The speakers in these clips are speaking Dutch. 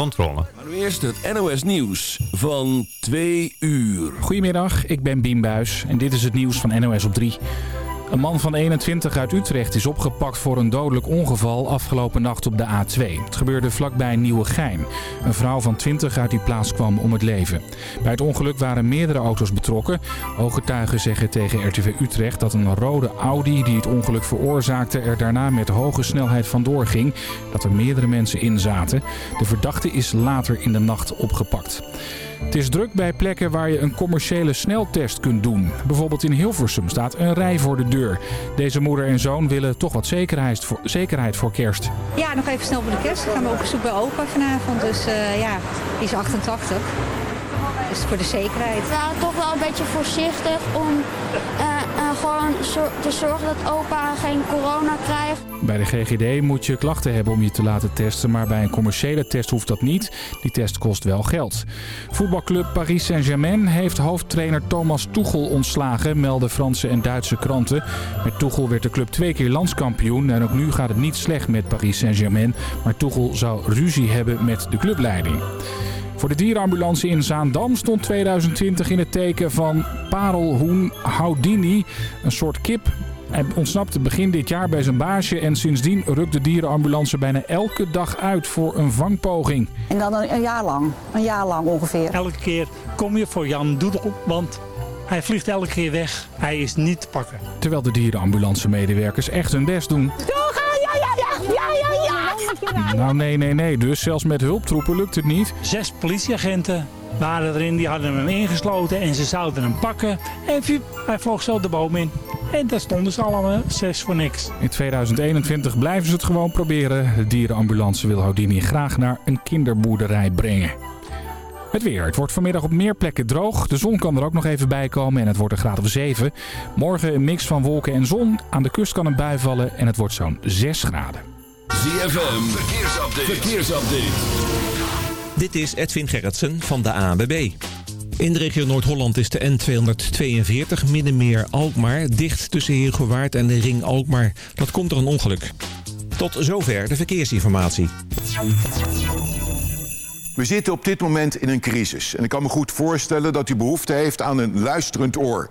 controle. Maar nu eerst het NOS Nieuws van 2 uur. Goedemiddag, ik ben Bien Buis en dit is het nieuws van NOS op 3. Een man van 21 uit Utrecht is opgepakt voor een dodelijk ongeval afgelopen nacht op de A2. Het gebeurde vlakbij Nieuwegein. Een vrouw van 20 uit die plaats kwam om het leven. Bij het ongeluk waren meerdere auto's betrokken. Ooggetuigen zeggen tegen RTV Utrecht dat een rode Audi die het ongeluk veroorzaakte er daarna met hoge snelheid vandoor ging. Dat er meerdere mensen in zaten. De verdachte is later in de nacht opgepakt. Het is druk bij plekken waar je een commerciële sneltest kunt doen. Bijvoorbeeld in Hilversum staat een rij voor de deur. Deze moeder en zoon willen toch wat zekerheid voor, zekerheid voor kerst. Ja, nog even snel voor de kerst. Dan gaan we op bezoek bij opa vanavond. Dus uh, ja, die is 88. Dus voor de zekerheid. Ja, toch wel een beetje voorzichtig om uh, gewoon te zorgen dat opa geen corona krijgt. Bij de GGD moet je klachten hebben om je te laten testen, maar bij een commerciële test hoeft dat niet. Die test kost wel geld. Voetbalclub Paris Saint-Germain heeft hoofdtrainer Thomas Tuchel ontslagen, melden Franse en Duitse kranten. Met Tuchel werd de club twee keer landskampioen en ook nu gaat het niet slecht met Paris Saint-Germain. Maar Tuchel zou ruzie hebben met de clubleiding. Voor de dierenambulance in Zaandam stond 2020 in het teken van parelhoen Houdini. Een soort kip hij ontsnapte begin dit jaar bij zijn baasje en sindsdien rukt de dierenambulance bijna elke dag uit voor een vangpoging. En dan een, een jaar lang, een jaar lang ongeveer. Elke keer kom je voor Jan Doedel, want hij vliegt elke keer weg. Hij is niet te pakken. Terwijl de dierenambulance medewerkers echt hun best doen. Doorgaan, ja, ja, ja. Nou nee, nee, nee. Dus zelfs met hulptroepen lukt het niet. Zes politieagenten waren erin, die hadden hem ingesloten en ze zouden hem pakken. En hij vloog zo de boom in. En daar stonden ze allemaal, zes voor niks. In 2021 blijven ze het gewoon proberen. De dierenambulance wil Houdini graag naar een kinderboerderij brengen. Het weer. Het wordt vanmiddag op meer plekken droog. De zon kan er ook nog even bij komen en het wordt een graad of 7. Morgen een mix van wolken en zon. Aan de kust kan een bui vallen en het wordt zo'n 6 graden. ZFM. Verkeersupdate. Verkeersupdate. Dit is Edwin Gerritsen van de ANWB. In de regio Noord-Holland is de N242 Middenmeer-Alkmaar dicht tussen Heergewaard en de Ring Alkmaar. Dat komt door een ongeluk. Tot zover de verkeersinformatie. We zitten op dit moment in een crisis. En ik kan me goed voorstellen dat u behoefte heeft aan een luisterend oor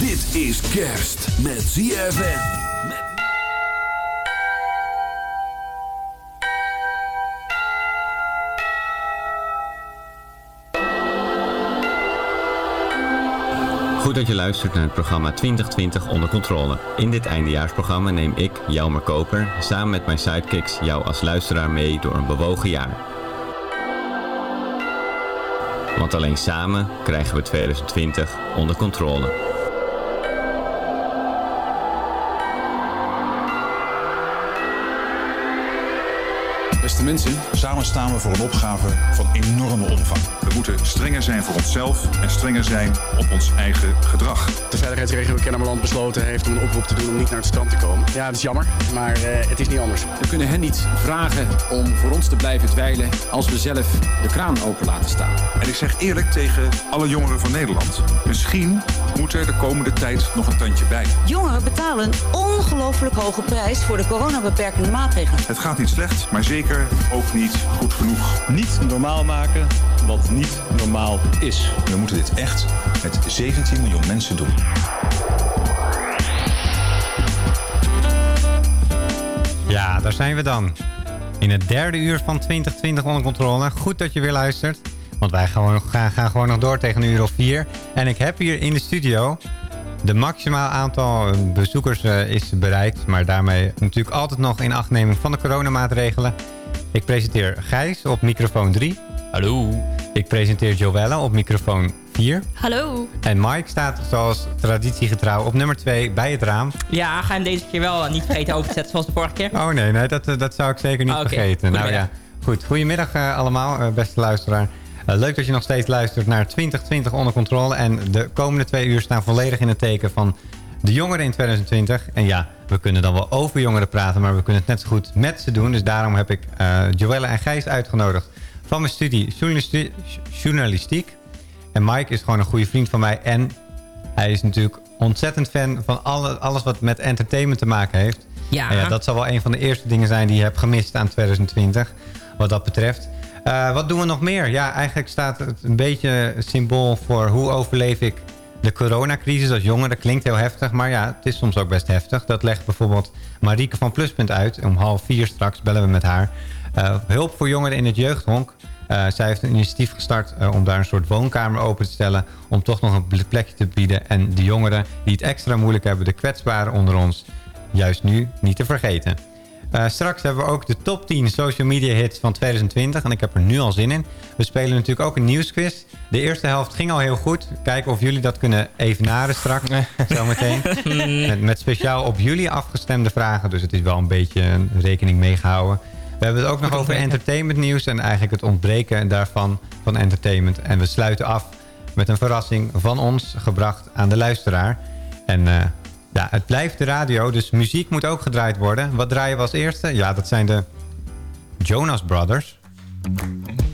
Dit is kerst met ZFM. Goed dat je luistert naar het programma 2020 onder controle. In dit eindejaarsprogramma neem ik, Jelmer Koper, samen met mijn sidekicks jou als luisteraar mee door een bewogen jaar. Want alleen samen krijgen we 2020 onder controle. Beste mensen, samen staan we voor een opgave van enorme omvang. We moeten strenger zijn voor onszelf en strenger zijn op ons eigen gedrag. De veiligheidsregio Kennemerland besloten heeft om een oproep te doen om niet naar het strand te komen. Ja, dat is jammer, maar eh, het is niet anders. We kunnen hen niet vragen om voor ons te blijven dweilen als we zelf de kraan open laten staan. En ik zeg eerlijk tegen alle jongeren van Nederland. Misschien moet er de komende tijd nog een tandje bij. Jongeren betalen een ongelooflijk hoge prijs voor de coronabeperkende maatregelen. Het gaat niet slecht, maar zeker ook niet goed genoeg. Niet normaal maken wat niet normaal is. We moeten dit echt met 17 miljoen mensen doen. Ja, daar zijn we dan. In het derde uur van 2020 onder controle. Goed dat je weer luistert. Want wij gaan, gewoon- gaan, gaan gewoon nog door tegen een uur of vier. En ik heb hier in de studio... De maximaal aantal eh, bezoekers eh, is bereikt. Maar daarmee natuurlijk altijd nog in achtneming van de coronamaatregelen. Ik presenteer Gijs op microfoon 3. Hallo. Ik presenteer Joelle op microfoon 4. Hallo. En Mike staat zoals traditiegetrouw op nummer 2 bij het raam. Ja, ga hem deze keer wel eh, niet vergeten over te zetten zoals de vorige keer. Oh nee, nee dat, dat zou ik zeker niet vergeten. Nou Goedemiddag. ja, goed. Goedemiddag allemaal, beste luisteraar. Eh, leuk dat je nog steeds luistert naar 2020 onder controle. En de komende twee uur staan volledig in het teken van de jongeren in 2020. En ja, we kunnen dan wel over jongeren praten, maar we kunnen het net zo goed met ze doen. Dus daarom heb ik eh Joelle en Gijs uitgenodigd van mijn studie journalisti- journalistiek. En Mike is gewoon een goede vriend van mij. En hij is natuurlijk ontzettend fan van alle, alles wat met entertainment te maken heeft. Ja. En ja, dat zal wel een van de eerste dingen zijn die je hebt gemist aan 2020. Wat dat betreft. Eh, wat doen we nog meer? Ja, eigenlijk staat het een beetje symbool voor hoe overleef ik de coronacrisis als jongen. Dat klinkt heel heftig, maar ja, het is soms ook best heftig. Dat legt bijvoorbeeld Marieke van Pluspunt uit. Om half vier straks bellen we met haar. Eh, hulp voor jongeren in het jeugdhonk. Eh, zij heeft een initiatief gestart om daar een soort woonkamer open te stellen. Om toch nog een plekje te bieden. En de jongeren die het extra moeilijk hebben, de kwetsbaren onder ons, juist nu niet te vergeten. Eh, straks hebben we ook de top 10 social media hits van 2020. En ik heb er nu al zin in. We spelen natuurlijk ook een nieuwsquiz. De eerste helft ging al heel goed. Kijken of jullie dat kunnen evenaren straks. Zometeen. met, met speciaal op jullie afgestemde vragen. Dus het is wel een beetje een rekening meegehouden. We hebben het ook nog over entertainment nieuws. En eigenlijk het ontbreken daarvan van entertainment. En we sluiten af met een verrassing van ons. Gebracht aan de luisteraar. En... eh, ja, het blijft de radio, dus muziek moet ook gedraaid worden. Wat draaien we als eerste? Ja, dat zijn de Jonas Brothers.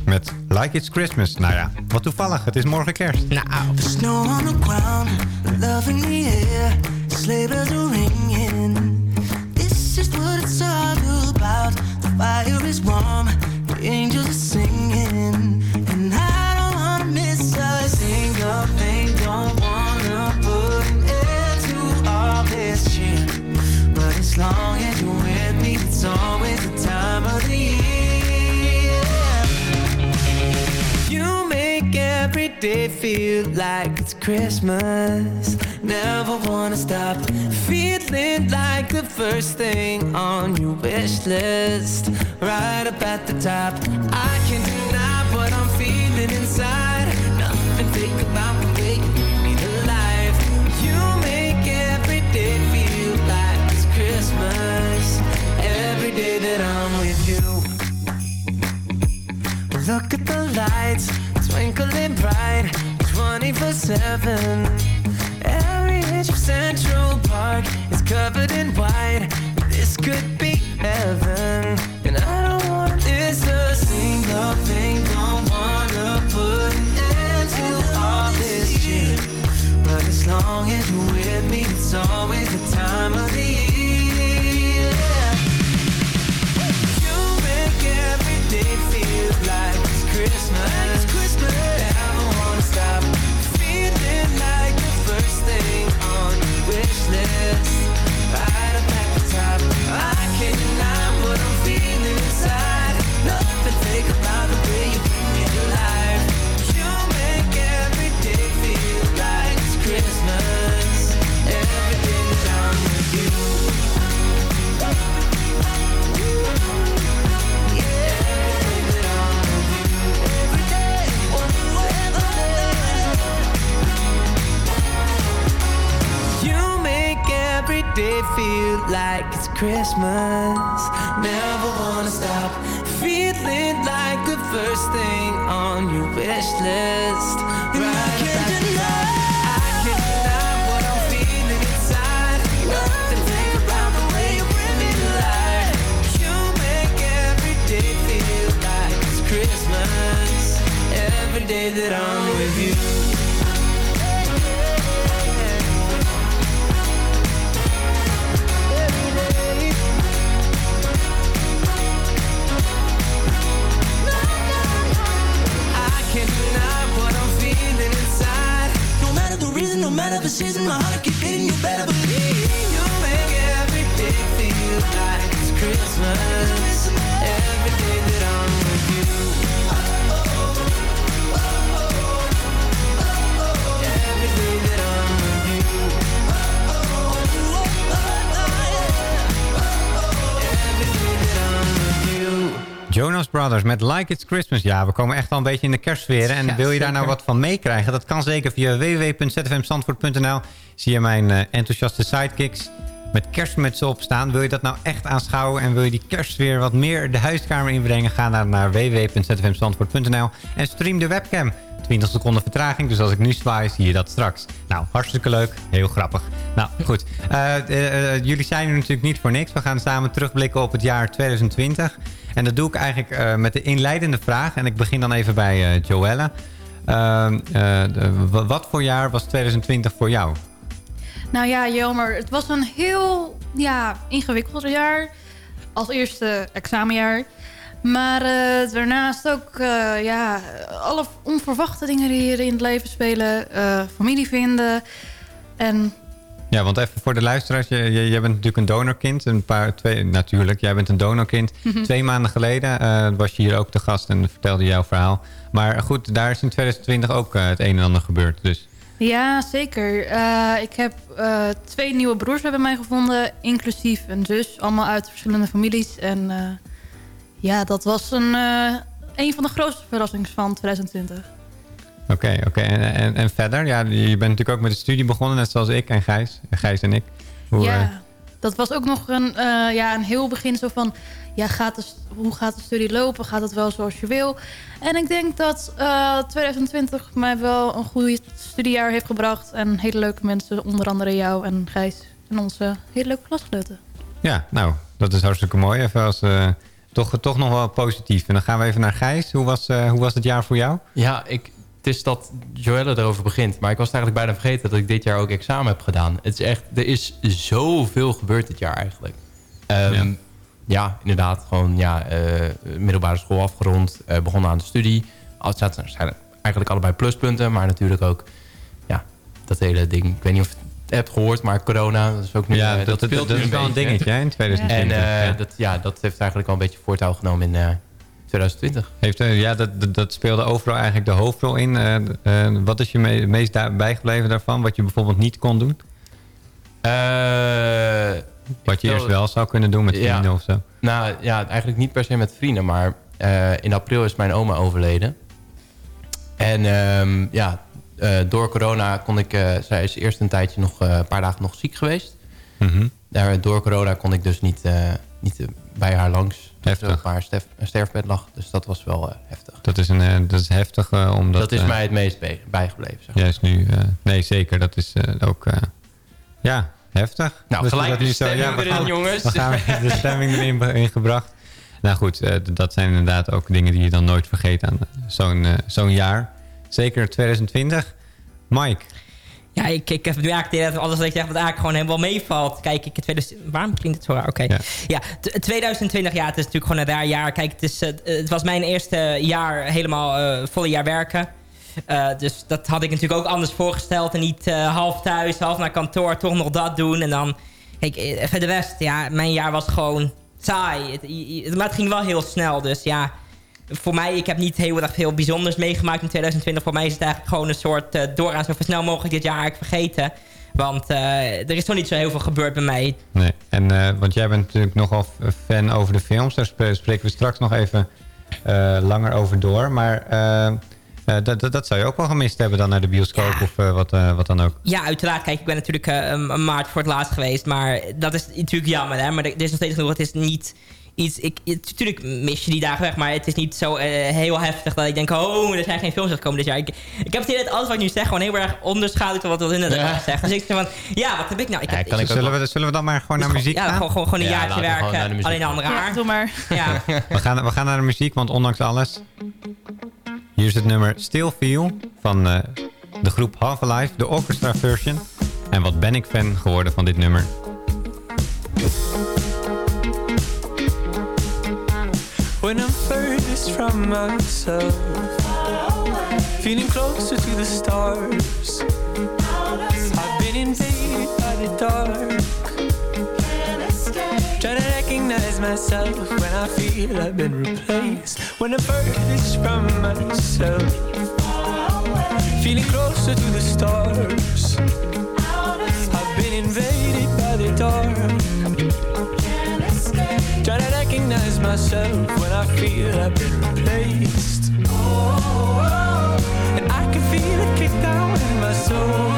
Met Like It's Christmas. Nou ja, wat toevallig. Het is morgen kerst. Nou. Snow on the ground, love in the air, sleigh bells are ringing. This is what it's all about. The fire is warm, the angels are singing, as long as you're with me, it's always the time of the year. You make every day feel like it's Christmas. Never wanna stop feeling like the first thing on your wish list. Right up at the top. I can't deny Look at the lights, twinkling bright, 24 7. Every inch of Central Park is covered in white. This could be heaven. And I don't wanna miss a single thing. Don't wanna put an end to all this cheer. But as long as you're with me, it's always the time of the like it's Christmas. Christmas. Never wanna stop feeling like the first thing on wish list. Christmas. Brothers met Like It's Christmas. Ja, we komen echt al een beetje in de kerstsfeer. En Ja, wil je daar nou wat van meekrijgen? Dat kan zeker via www.zfmstandvoort.nl. Zie je mijn eh, enthousiaste sidekicks met kerstmutsen op staan. Wil je dat nou echt aanschouwen en wil je die kerstsfeer wat meer de huiskamer inbrengen? Ga dan naar www.zfmstandvoort.nl en stream de webcam. 20 seconden vertraging, dus als ik nu zwaai, zie je dat straks. Nou, hartstikke leuk. Heel grappig. Nou, goed. Eh, eh, jullie zijn er natuurlijk niet voor niks. We gaan samen terugblikken op het jaar 2020. En dat doe ik eigenlijk eh, met de inleidende vraag. En ik begin dan even bij eh Joelle. Ehm, eh, wat voor jaar was 2020 voor jou? Nou ja, Jelmer, het was een heel ja, ingewikkeld jaar. Als eerste examenjaar. Maar daarnaast ook ja, alle onverwachte dingen die er in het leven spelen. familie vinden. En Ja, want even voor de luisteraars. Jij bent natuurlijk een donorkind. Een paar, twee, natuurlijk, jij bent een donorkind. Mhm. Twee maanden geleden eh, was je hier ook te gast en vertelde jouw verhaal. Maar goed, daar is in 2020 ook eh, het een en ander gebeurd. Dus ja, zeker. Eh, ik heb twee nieuwe broers bij mij gevonden. Inclusief een zus. Allemaal uit verschillende families. En ja, dat was een, een van de grootste verrassingen van 2020. Oké, oké. En, en, en verder? Ja, je bent natuurlijk ook met de studie begonnen, net zoals ik en Gijs. Gijs en ik. Hoe, eh, ja, dat was ook nog een, eh, ja, een heel begin zo van... Ja, gaat de, hoe gaat de studie lopen? Gaat het wel zoals je wil? En ik denk dat eh, 2020 mij wel een goed studiejaar heeft gebracht. En hele leuke mensen, onder andere jou en Gijs. En onze hele leuke klasgenoten. ja, nou, dat is hartstikke mooi. Even als, eh, toch, toch nog wel positief. En dan gaan we even naar Gijs. Hoe was, eh, hoe was het jaar voor jou? Ja, ik, het is dat Joelle erover begint. Maar ik was eigenlijk bijna vergeten dat ik dit jaar ook examen heb gedaan. Het is echt, er is zoveel gebeurd dit jaar eigenlijk. Ehm, ja. inderdaad. Gewoon ja, eh, middelbare school afgerond. eh, begonnen aan de studie. Het zijn eigenlijk allebei pluspunten. Maar natuurlijk ook ja, dat hele ding. Ik weet niet of je het hebt gehoord, maar corona. Dat is ook nu, Ja, eh, dat- dat, dat- is wel een dingetje, hè, in 2020, En ja. Dat, ja, dat heeft eigenlijk al een beetje voortouw genomen in 2020. Heeft, eh, ja, dat, dat, speelde overal eigenlijk de hoofdrol in. Eh, eh, wat is je me- meest daar- bijgebleven daarvan? Wat je bijvoorbeeld niet kon doen? wat je eerst wel zou kunnen doen met Ja. vrienden of zo? Nou ja, eigenlijk niet per se met vrienden. Maar eh, in april is mijn oma overleden. En ehm, ja, eh, door corona kon ik... eh, zij is eerst een tijdje nog, eh, een paar dagen nog ziek geweest. Mhm. Daar, door corona kon ik dus niet, eh, niet eh, bij haar langs. Heftig. Ze op haar sterf, sterfbed lag. Dus dat was wel eh, heftig. Dat is, een, eh, dat is heftig. eh, omdat, Dat is mij het meest bij- bijgebleven. Zeg. Juist nu. nee, zeker. Dat is ook... ja, heftig. Nou, Dus gelijk dat de stemming ja, we erin, gaan- jongens. We gaan de stemming erin be- ingebracht. Nou goed, dat zijn inderdaad ook dingen die je dan nooit vergeet aan zo'n zo'n jaar. Zeker 2020. Mike. Ja, ik, ik heb nu eigenlijk alles wat ik zeg, wat eigenlijk gewoon helemaal meevalt. Kijk, ik, 2000, waarom klinkt het zo raar? Oké. Ja, t- 2020, ja, het is natuurlijk gewoon een raar jaar. Kijk, het, is, eh, het was mijn eerste jaar helemaal eh volle jaar werken. Eh, dus dat had ik natuurlijk ook anders voorgesteld. En niet half thuis, half naar kantoor, toch nog dat doen. En dan, kijk, voor de rest, ja, mijn jaar was gewoon saai. Het, maar het ging wel heel snel, dus ja voor mij, ik heb niet heel erg veel bijzonders meegemaakt in 2020. Voor mij is het eigenlijk gewoon een soort uh, doorgaan zo snel mogelijk dit jaar eigenlijk vergeten. Want uh, er is toch niet zo heel veel gebeurd bij mij. Nee, en, uh, want jij bent natuurlijk nogal fan over de films. Daar spreken we straks nog even langer over door. Maar dat, dat zou je ook wel gemist hebben dan naar de bioscoop ja. of wat, wat dan ook. Ja, uiteraard. Kijk, ik ben natuurlijk een maart voor het laatst geweest. Maar dat is natuurlijk jammer. Hè? Maar er is nog steeds genoeg. Het is niet iets... Ik, natuurlijk mis je die dagen weg, maar het is niet zo eh, heel heftig dat ik denk... oh, er zijn geen films uitgekomen dit jaar. Ik, ik heb het idee dat alles wat ik nu zeg gewoon heel erg onderschaduwt wat wat inderdaad Ja. ja. zegt. Dus ik zeg van, ja, wat heb ik nou? Ik heb, ik- zullen, we, zullen we dan maar gewoon naar muziek ja, gaan? gewoon, gewoon, gewoon een Ja, jaartje we werken, alleen een andere Ja, haar. doe maar. Ja. We gaan, we gaan naar de muziek, want ondanks alles... Hier is het nummer Still Feel van eh, de groep Half Alive, de orchestra version. En wat ben ik fan geworden van dit nummer. Myself, feeling closer to the stars. I've been invaded by the dark. Trying to recognize myself when I feel I've been replaced. When I'm furthest from myself, feeling closer to the stars. I've been invaded by the dark. Myself when I feel I've been replaced. And I can feel it kick down in my soul.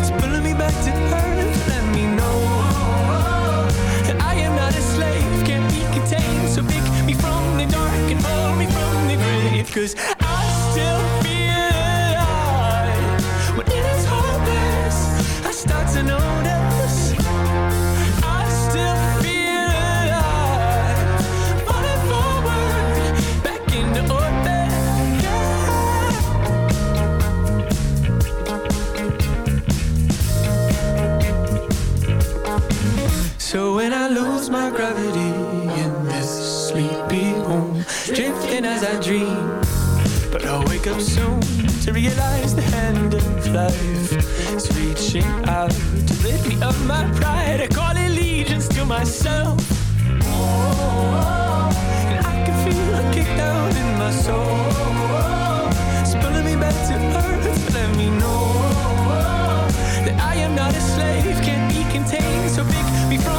It's pulling me back to earth, let me know that I am not a slave, can't be contained. So pick me from the dark and pull me from the grave. Cause I still feel alive. When it is hopeless, I start to notice. Up soon to realize the hand of life is reaching out to lift me up my pride. I call allegiance to myself. And I can feel a kick down in my soul. It's pulling me back to earth, let me know that I am not a slave, can't be contained. So pick me from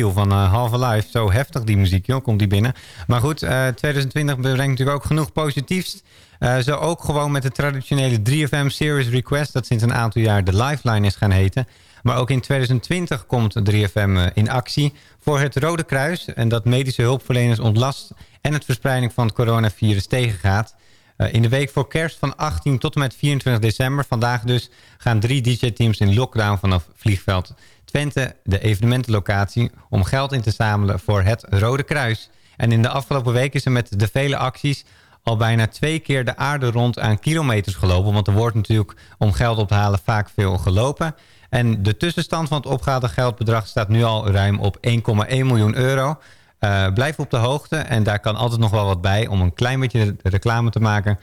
Van uh, Half Alive. Zo heftig die muziek, joh, komt die binnen. Maar goed, eh, 2020 brengt natuurlijk ook genoeg positiefs. Eh, zo ook gewoon met de traditionele 3FM Series Request... dat sinds een aantal jaar de Lifeline is gaan heten. Maar ook in 2020 komt 3FM eh, in actie voor het Rode Kruis... en dat medische hulpverleners ontlast... en het verspreiding van het coronavirus tegengaat... Eh, in de week voor kerst van 18 tot en met 24 december, vandaag dus, gaan drie DJ-teams in lockdown vanaf vliegveld Twente, de evenementenlocatie, om geld in te zamelen voor het Rode Kruis. En in de afgelopen week is er met de vele acties al bijna twee keer de aarde rond aan kilometers gelopen. Want er wordt natuurlijk om geld op te halen vaak veel gelopen. En de tussenstand van het opgehaalde geldbedrag staat nu al ruim op 1,1 miljoen euro. Uh, blijf op de hoogte en daar kan altijd nog wel wat bij om een klein beetje reclame te maken.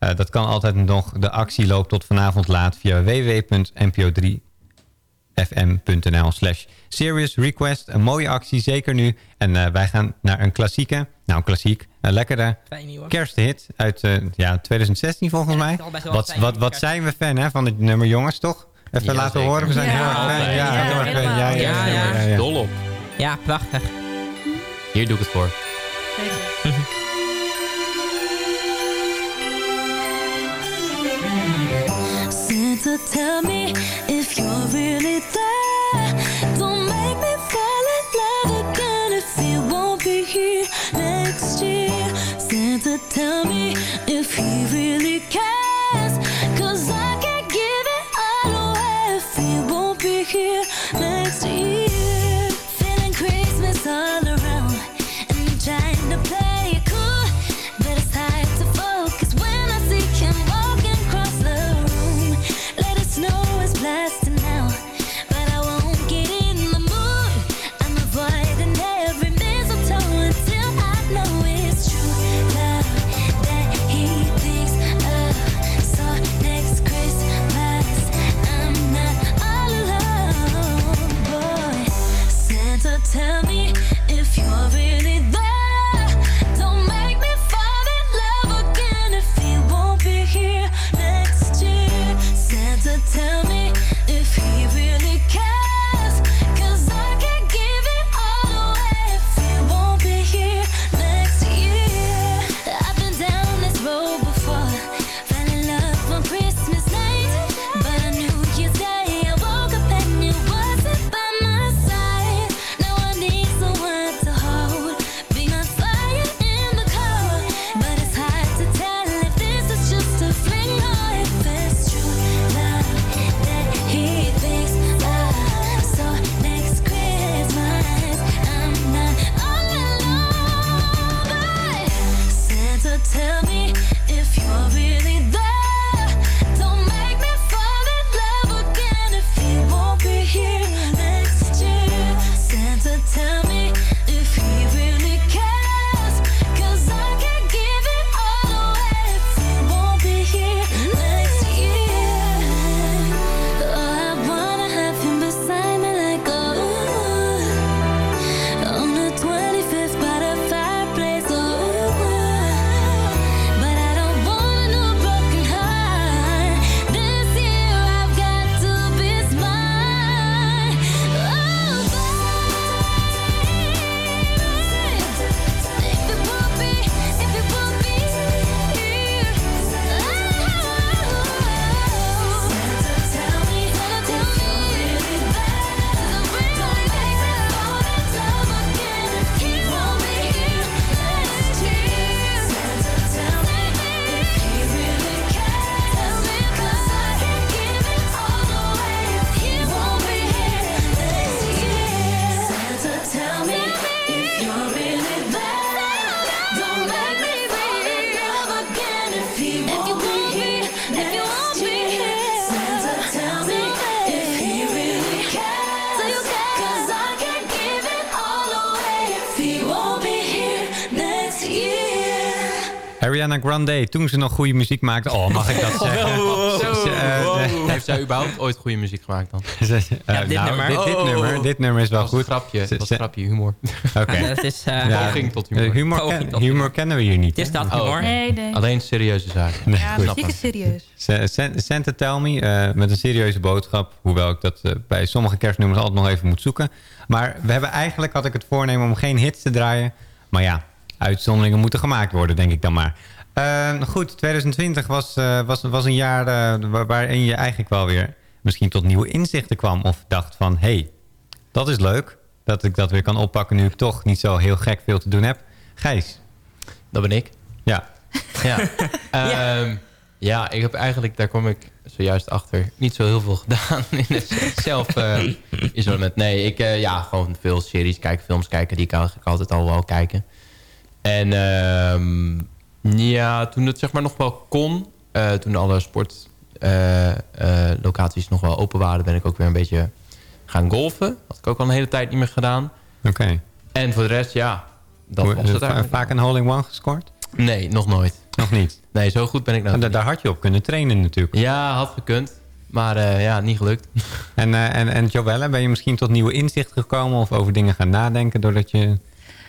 Uh, dat kan altijd nog. De actie loopt tot vanavond laat via www.npo3fm.nl slash serious request. Een mooie actie, zeker nu. En uh, wij gaan naar een klassieke, nou een klassiek, een lekkere kersthit uit ja, 2016 volgens mij. Wat, wat, wat zijn we fan hè, van dit nummer jongens, toch? Even Ja, laten zeker. horen, we zijn Ja, heel erg fan. altijd. Ja, Ja, heel erg fan. ja, Ja, ja, ja, ja, ja. ja, ja. Dol op. Ja, prachtig. Hier doe ik het voor. Santa, tell me if you're really there. Don't make me fall in love again if won't be here next year. Santa, tell me if he really Ariana Grande, toen ze nog goede muziek maakte. Oh, mag ik dat zeggen? Wow. Ze- eh, Wow. eh, Heeft zij überhaupt ooit goede muziek gemaakt dan? Ze- eh, dit nou, nummer. Dit, dit Oh. nummer. Dit nummer is wel Dat was goed. een grapje. Ze- Dat was ze- een grapje, humor. Oké. Ja, dat is, eh, Ja, Poging tot humor. eh, humor, Poging ken- tot humor humor. kennen we hier niet. Het is dat Oh, humor. Nee, nee. Alleen serieuze zaken. Nee, Ja, goed. muziek is serieus. Sa- Sa- Santa Tell Me, eh, met een serieuze boodschap. Hoewel ik dat bij sommige kerstnummers altijd nog even moet zoeken. Maar we hebben eigenlijk, had ik het voornemen om geen hits te draaien. Maar ja, uitzonderingen moeten gemaakt worden, denk ik dan maar. Eh, goed, 2020 was, eh, was, was een jaar eh, waar- waarin je eigenlijk wel weer misschien tot nieuwe inzichten kwam. Of dacht van, hé, hey, dat is leuk. Dat ik dat weer kan oppakken nu ik toch niet zo heel gek veel te doen heb. Gijs. Dat ben ik. Ja. Ja. Ehm, ja, ik heb eigenlijk, daar kom ik zojuist achter, niet zo heel veel gedaan in het zelf eh, isolement. Nee, ik uh, ja, gewoon veel series kijken, films kijken, die kan ik altijd al wel kijken. En uh, ja, toen het zeg maar nog wel kon, uh, toen alle sportlocaties nog wel open waren, ben ik ook weer een beetje gaan golfen. Had ik ook al een hele tijd niet meer gedaan. Oké. Okay. En voor de rest, ja, dat was het eigenlijk. Vaak een hole-in-one gescoord? Nee, nog nooit. Nog niet? Nee, zo goed ben ik nou. Daar, daar had je op kunnen trainen natuurlijk. Ja, had gekund. Maar uh, ja, niet gelukt. En, uh, en, en Joelle, ben je misschien tot nieuwe inzichten gekomen... of over dingen gaan nadenken doordat je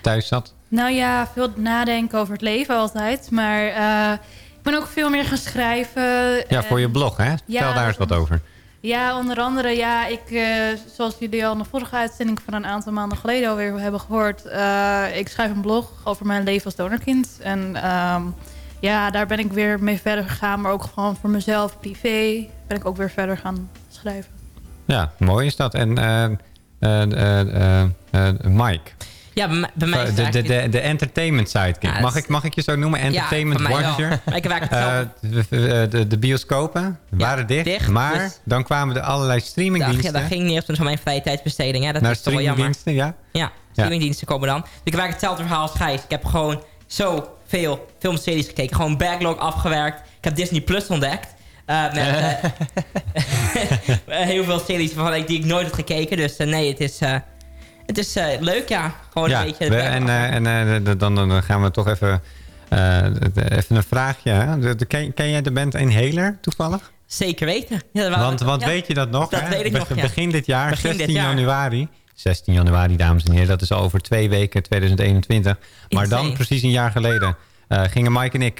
thuis zat? Nou ja, veel nadenken over het leven altijd. Maar uh, ik ben ook veel meer gaan schrijven. Ja, voor je blog, hè? Vertel Ja, daar eens wat over. Ja, onder andere, ja, ik, uh, zoals jullie al in de vorige uitzending van een aantal maanden geleden alweer hebben gehoord. Uh, ik schrijf een blog over mijn leven als donorkind. En um, ja, daar ben ik weer mee verder gegaan. Maar ook gewoon voor mezelf, privé, ben ik ook weer verder gaan schrijven. Ja, mooi is dat. En uh, Mike... Ja, bij, bij mij is de, de, de, de entertainment sidekick. Ja, mag, ik, mag ik je zo noemen? Entertainment ja, watcher. ik uh, de, de, de, bioscopen waren ja, dicht, dicht, Maar dus dan kwamen er allerlei streamingdiensten. Dat, dat ging niet op mijn vrije tijdsbesteding. Hè. Dat Naar is toch wel jammer. ja? Ja, streamingdiensten komen dan. Dus ik heb hetzelfde verhaal als Gijs. Ik heb gewoon zoveel filmseries gekeken. Gewoon backlog afgewerkt. Ik heb Disney Plus ontdekt. Uh, met uh, heel veel series van die ik nooit had gekeken. Dus uh, nee, het is... Het is uh, leuk, ja. Gewoon ja, een beetje... We, en en uh, dan, dan gaan we toch even, uh, even een vraagje. Hè? De, de, ken, ken jij de band Inhaler toevallig? Zeker weten. Ja, want want ja, weet je dat nog? Dat hè? weet ik Be nog, ja. Begin dit jaar, Begin 16 dit jaar. januari. 16 januari, dames en heren. Dat is al over twee weken, 2021. Maar dan, precies een jaar geleden, gingen Mike en ik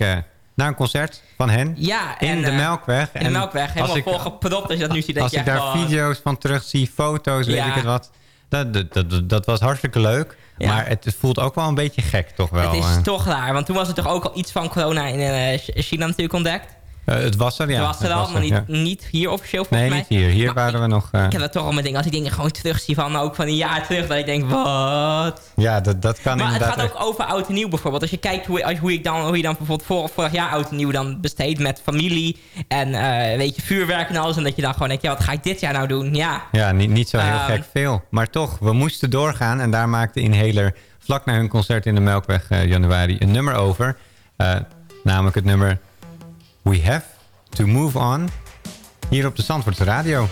naar een concert van hen. Ja, in de Melkweg. In de Melkweg, helemaal volgepropt als je dat nu ziet. Als je ik daar video's van terugzie, foto's, weet ik het wat. Dat, dat, dat, dat was hartstikke leuk. Ja. Maar het voelt ook wel een beetje gek, toch wel. Het is eh. toch raar, want toen was er toch ook al iets van corona in uh, China natuurlijk ontdekt. Uh, het was er, ja. Het was er het al, maar niet, ja. niet hier officieel volgens Nee, mij. niet hier. Hier Maar waren we nog... uh, Ik heb dat toch al met dingen, als ik dingen gewoon terugzie van ook van een jaar terug, dat ik denk, wat? Ja, dat, dat kan Maar het inderdaad... gaat ook over oud en nieuw bijvoorbeeld. Als je kijkt hoe, als- hoe, ik dan, hoe je dan bijvoorbeeld vorig, vorig jaar oud en nieuw dan besteedt met familie en uh, weet je, vuurwerk en alles. En dat je dan gewoon denkt, ja, wat ga ik dit jaar nou doen? Ja, Ja, niet, niet zo heel Ehm. gek veel. Maar toch, we moesten doorgaan. En daar maakte Inhaler vlak na hun concert in de Melkweg januari een nummer over. Namelijk het nummer We Have To Move On. Hier op de Zandvoortse Radio.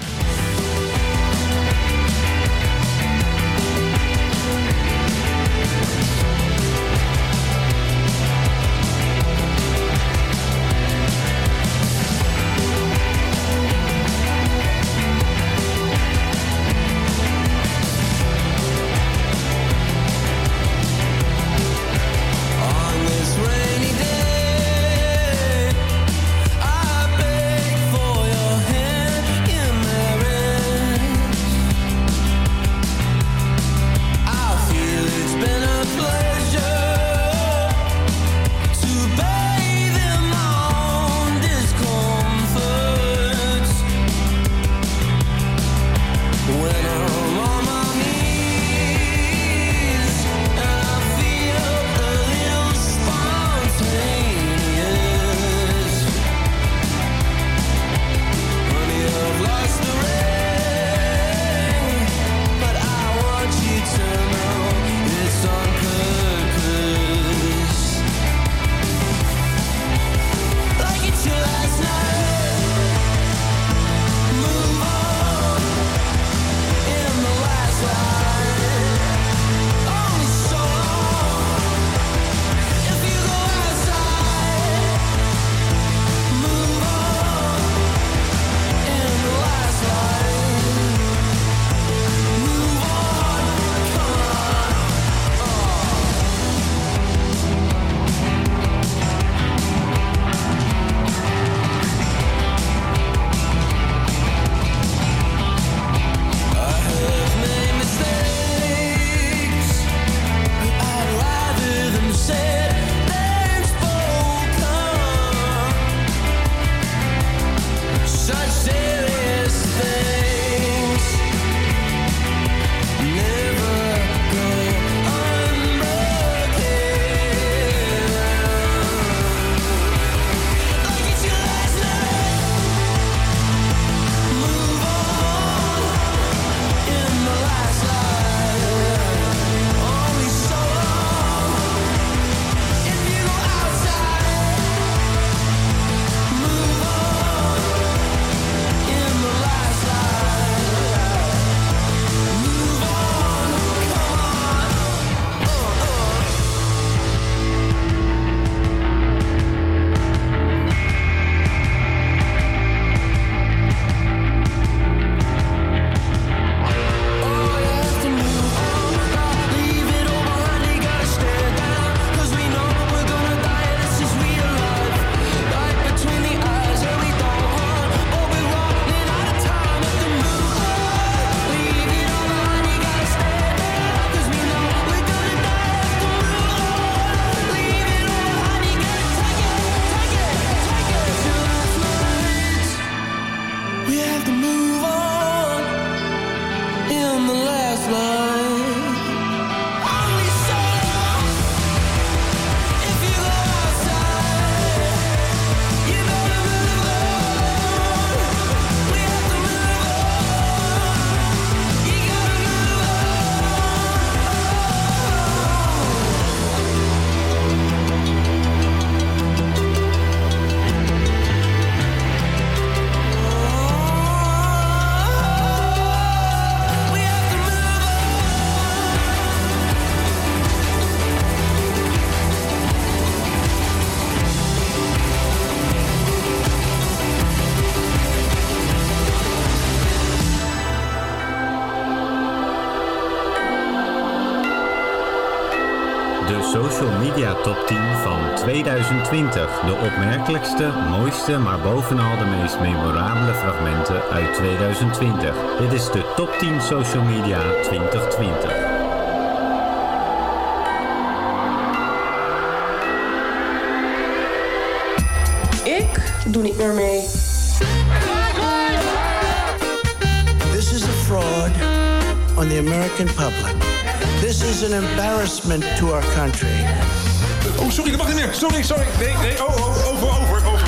2020. De opmerkelijkste, mooiste, maar bovenal de meest memorabele fragmenten uit 2020. Dit is de top 10 social media 2020. Ik doe niet meer mee. This is a fraud on the American public. This is an embarrassment to our country. Oh, sorry, dat mag niet meer. Sorry, sorry. Nee, nee, oh, oh, over, over, over.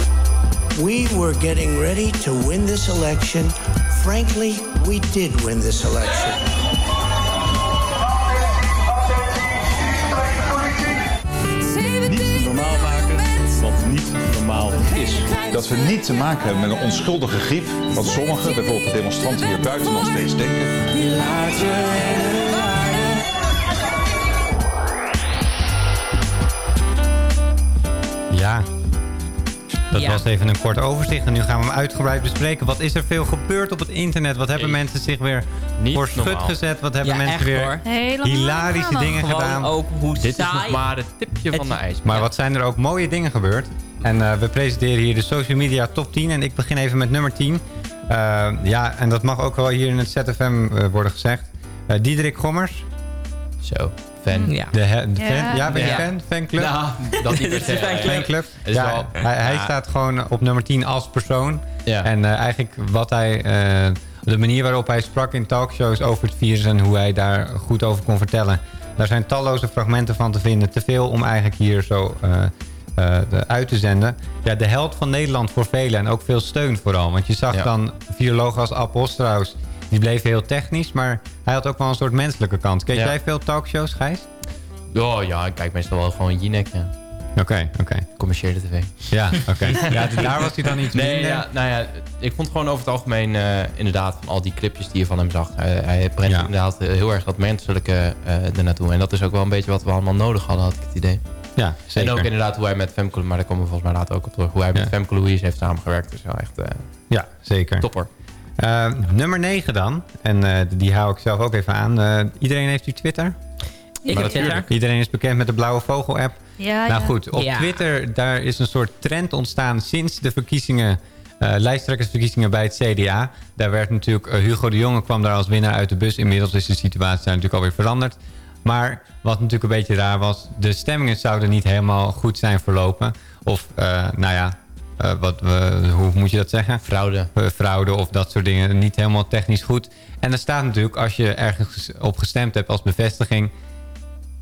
We were getting ready to win this election. Frankly, we did win this election. Niet normaal maken wat niet normaal is. Dat we niet te maken hebben met een onschuldige griep, wat sommigen, bijvoorbeeld de demonstranten hier buiten, nog steeds denken. Ja, dat Ja. was even een kort overzicht. En nu gaan we hem uitgebreid bespreken. Wat is er veel gebeurd op het internet? Wat hebben mensen zich weer voor schut normaal. gezet? Wat hebben Ja, mensen echt, weer. Helemaal hilarische dingen Gewoon gedaan? ook hoe Dit is nog maar het tipje van de ijs. Maar wat zijn er ook mooie dingen gebeurd? En eh, we presenteren hier de social media top 10. En ik begin even met nummer 10. Eh, ja, en dat mag ook wel hier in het ZFM eh, worden gezegd. Eh Diederik Gommers. Zo, fan. Ja. De, he- de Ja. fan? Ja, ben je Ja. fan? Fanclub? Nou, dat niet per Dit is se. een fanclub. Ja, hij, hij ja. staat gewoon op nummer 10 als persoon. Ja. En eh, eigenlijk wat hij, eh, de manier waarop hij sprak in talkshows over het virus en hoe hij daar goed over kon vertellen. Daar zijn talloze fragmenten van te vinden. Te veel om eigenlijk hier zo eh, eh, de- uit te zenden. Ja, de held van Nederland voor velen en ook veel steun vooral. Want je zag Ja. dan virologen als Ab Osterhaus. Die bleven heel technisch, maar hij had ook wel een soort menselijke kant. Keek Ja. jij veel talkshows, Gijs? Oh ja, ik kijk meestal wel gewoon Jinek. Oké, oké. Commerciële tv. Ja, oké. ja, daar was hij dan iets Nee, minder. ja, nou ja, ik vond gewoon over het algemeen eh, inderdaad van al die clipjes die je van hem zag. Hij, hij brengt Ja. inderdaad eh, heel erg dat menselijke eh ernaartoe. En dat is ook wel een beetje wat we allemaal nodig hadden, had ik het idee. Ja, zeker. En ook inderdaad hoe hij met Femke, maar daar komen we volgens mij later ook op terug. Hoe hij met Ja. Femke Louise heeft samengewerkt. is wel echt eh, Ja, zeker. topper. Eh, nummer 9 dan. En eh, die hou ik zelf ook even aan. Eh, iedereen heeft u Twitter? Ik heb Twitter. Iedereen is bekend met de Blauwe Vogel app. Ja, nou ja. goed, op Ja. Twitter daar is een soort trend ontstaan sinds de verkiezingen... eh, lijsttrekkersverkiezingen bij het CDA. Daar werd natuurlijk Hugo de Jonge kwam daar als winnaar uit de bus. Inmiddels is de situatie daar natuurlijk alweer veranderd. Maar wat natuurlijk een beetje raar was... de stemmingen zouden niet helemaal goed zijn verlopen. Of, eh, nou ja, eh, wat, we- hoe moet je dat zeggen? Fraude. Eh, fraude of dat soort dingen. Niet helemaal technisch goed. En er staat natuurlijk, als je ergens op gestemd hebt als bevestiging...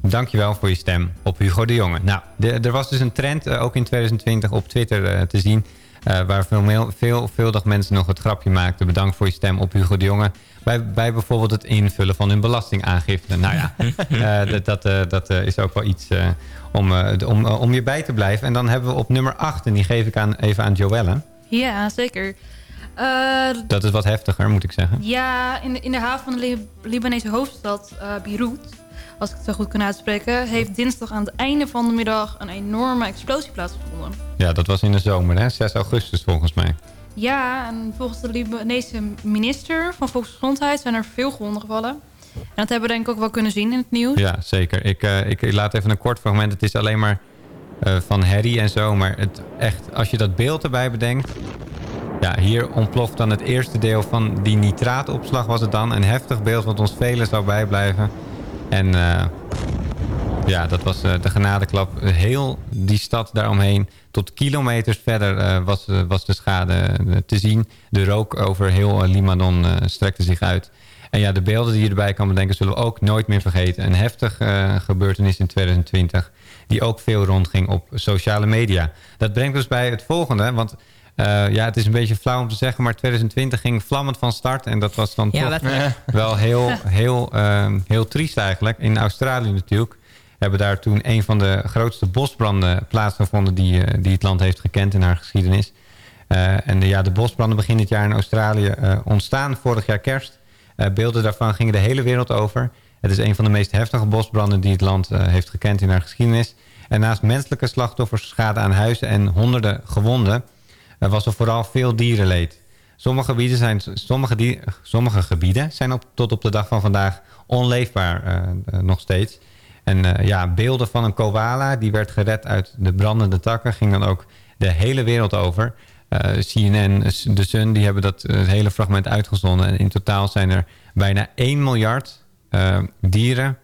Dankjewel voor je stem op Hugo de Jonge. Nou, de- er was dus een trend, eh, ook in 2020 op Twitter te zien... eh, waar veel, mail- veelvuldig mensen nog het grapje maakten... bedankt voor je stem op Hugo de Jonge... Bij, bij bijvoorbeeld het invullen van hun belastingaangifte. Nou ja, eh, dat, dat, eh, dat is ook wel iets eh, om, eh, om, om je bij te blijven. En dan hebben we op nummer 8, en die geef ik aan, even aan Joelle. Ja, zeker. Eh, Dat is wat heftiger, moet ik zeggen. ja, in de, in de haven van de Lib- Libanese hoofdstad uh, Beirut, als ik het zo goed kan uitspreken, heeft dinsdag aan het einde van de middag een enorme explosie plaatsgevonden. Ja, dat was in de zomer, hè? 6 augustus volgens mij. Ja, en volgens de Libanese minister van Volksgezondheid zijn er veel gewonden gevallen. En dat hebben we denk ik ook wel kunnen zien in het nieuws. Ja, zeker. Ik, eh, ik laat even een kort fragment. Het is alleen maar eh, van Harry en zo. Maar het, echt, als je dat beeld erbij bedenkt... Ja, hier ontploft dan het eerste deel van die nitraatopslag was het dan. Een heftig beeld wat ons velen zou bijblijven. En eh, ja, dat was eh, de genadeklap. Heel die stad daaromheen. Tot kilometers verder eh, was, was de schade te zien. De rook over heel Libanon eh, strekte zich uit. En ja, de beelden die je erbij kan bedenken... zullen we ook nooit meer vergeten. Een heftige gebeurtenis in 2020... die ook veel rondging op sociale media. Dat brengt ons bij het volgende. Want eh, ja, het is een beetje flauw om te zeggen... maar 2020 ging vlammend van start. En dat was dan Ja, toch wel heel, heel, ehm, heel triest eigenlijk. In Australië natuurlijk hebben daar toen een van de grootste bosbranden plaatsgevonden... die, eh, die het land heeft gekend in haar geschiedenis. Eh, en de, ja, de bosbranden begin dit jaar in Australië ontstaan. Vorig jaar kerst. Beelden daarvan gingen de hele wereld over. Het is een van de meest heftige bosbranden die het land heeft gekend in haar geschiedenis. En naast menselijke slachtoffers, schade aan huizen en honderden gewonden... eh, was er vooral veel dierenleed. Sommige gebieden zijn, sommige die, sommige gebieden zijn op, tot op de dag van vandaag onleefbaar eh, eh, nog steeds. En eh, ja, beelden van een koala die werd gered uit de brandende takken... ging dan ook de hele wereld over. Eh, CNN, de Sun, die hebben dat hele fragment uitgezonden. En in totaal zijn er bijna 1 miljard dieren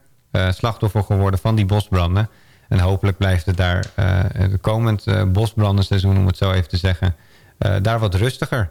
slachtoffer geworden van die bosbranden. En hopelijk blijft het daar het komend bosbrandenseizoen, om het zo even te zeggen, daar wat rustiger.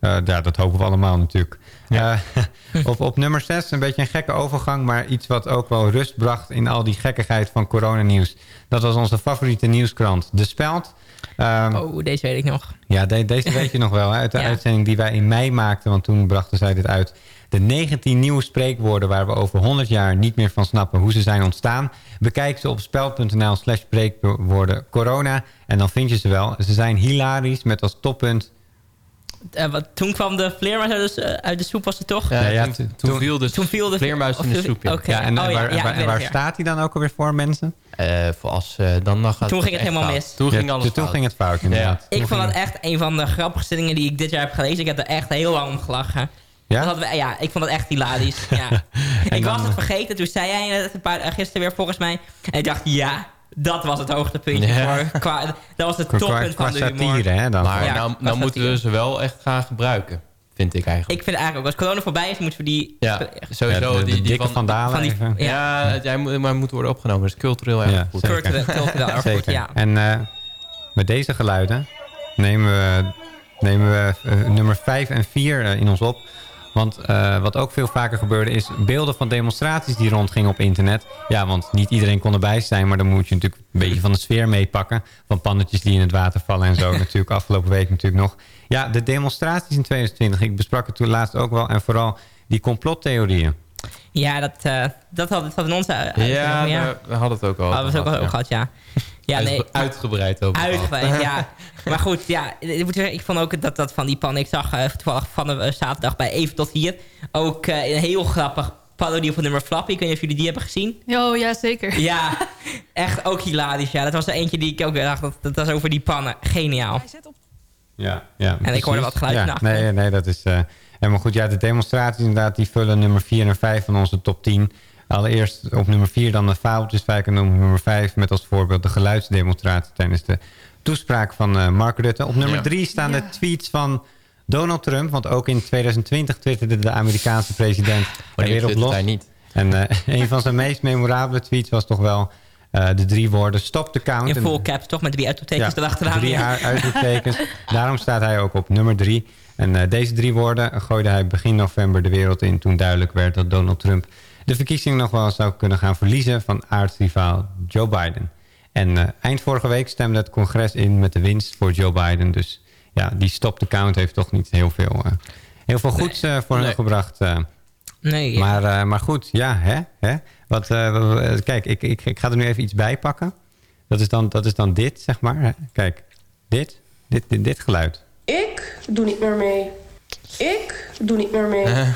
Eh, ja, dat hopen we allemaal natuurlijk. Eh, op, op nummer 6, een beetje een gekke overgang... maar iets wat ook wel rust bracht in al die gekkigheid van coronanieuws. Dat was onze favoriete nieuwskrant, De Speld. Ehm, Oh, deze weet ik nog. ja, de- deze weet je nog wel. Hè? Uit de Ja. uitzending die wij in mei maakten. Want toen brachten zij dit uit. De 19 nieuwe spreekwoorden waar we over 100 jaar niet meer van snappen hoe ze zijn ontstaan. Bekijk ze op spel.nl slash spreekwoorden corona. En dan vind je ze wel. Ze zijn hilarisch met als toppunt... Eh, wat, toen kwam de vleermuis uit de, eh, uit de soep, was het toch? Ja, ja, toen, toen- toen viel de toen viel de vleermuis in de soep. ja. En Oh, waar, ja, waar- staat hij dan ook alweer voor mensen? Eh, voor als, eh, dan, gaat Toen ging het helemaal fout. mis. Toen Ja, ging alles toen fout. ging het fout inderdaad. Ik vond dat echt een van de grappigste dingen die ik dit jaar heb gelezen. Ik heb er echt heel lang om gelachen. Ja? Dat hadden we- ja, ik vond het echt hilarisch. Ja. ik was het vergeten. Toen zei jij het een paar, eh, gisteren weer volgens mij. En ik dacht, ja, dat was het hoogtepuntje. Ja. Qua, dat was het Qua- toppunt qua van de humor. satire, hè, dan. Maar Ja, nou, nou moeten we ze wel echt gaan gebruiken. Vind ik eigenlijk. Ik vind eigenlijk ook, als corona voorbij is, moeten we die... ja, sowieso. Ja, de- de die, die dikke van, Van Dalen van die- even. Ja. Ja, jij moet, maar moet worden opgenomen. Dat is cultureel erg Ja, goed. zeker. Cultureel- cultureel erg goed, ja. En eh, met deze geluiden nemen we, nemen we eh, nummer 5 en 4 in ons op. Want eh, wat ook veel vaker gebeurde is beelden van demonstraties die rondgingen op internet. Ja, want niet iedereen kon erbij zijn, maar dan moet je natuurlijk een beetje van de sfeer meepakken. Van pannetjes die in het water vallen en zo. natuurlijk afgelopen week natuurlijk nog. Ja, de demonstraties in 2020. Ik besprak het toen laatst ook wel. En vooral die complottheorieën. Ja, dat, eh, dat had het van ons uit. Ja, we hadden het ook al Oh, dat was ook al gehad, ook gehad, ja. Ja, nee. Uitgebreid over. Uitgebreid, ja. Maar goed, ja, ik, moet zeggen, ik vond ook dat, dat van die pan... Ik zag eh, toevallig van de eh, zaterdag bij Even tot hier... ook eh, een heel grappig parodie op het nummer Flappy. Ik weet niet of jullie die hebben gezien. Oh, ja, zeker. Ja, echt ook hilarisch. Ja, dat was er eentje die ik ook weer dacht. Dat, dat was over die pannen. Geniaal. Ja, ja. En ik hoorde wat geluid ja. Nee, nee, dat is... eh helemaal goed. Ja, de demonstraties inderdaad, die vullen nummer 4 en 5 van onze top 10. Allereerst op nummer 4 dan de fabeltjeswijk en op nummer 5 met als voorbeeld de geluidsdemonstratie tijdens de toespraak van eh, Mark Rutte. Op nummer Ja. 3 staan de tweets van Donald Trump, want ook in 2020 twitterde de Amerikaanse president Wanneer weer op los. niet? En eh, een van zijn meest memorabele tweets was toch wel eh, de drie woorden stop the count. In full caps, toch? Met drie uitroeptekens erachteraan. Drie Ja. uit- uitroeptekens. Daarom staat hij ook op nummer drie. En deze drie woorden gooide hij begin november de wereld in... toen duidelijk werd dat Donald Trump de verkiezing nog wel zou kunnen gaan verliezen... van aardsrivaal Joe Biden. En eh, eind vorige week stemde het congres in met de winst voor Joe Biden. Dus ja, die stop the count heeft toch niet heel veel, eh, heel veel goeds eh, voor hen Nee. gebracht... eh. Nee, ja. Maar, eh, maar goed, ja, hè? hè? Wat, eh, kijk, ik, ik, ik ga er nu even iets bij pakken. Dat is dan, dat is dan dit, zeg maar. hè. Kijk, dit, dit, dit, dit geluid. Ik doe niet meer mee. Ik doe niet meer mee.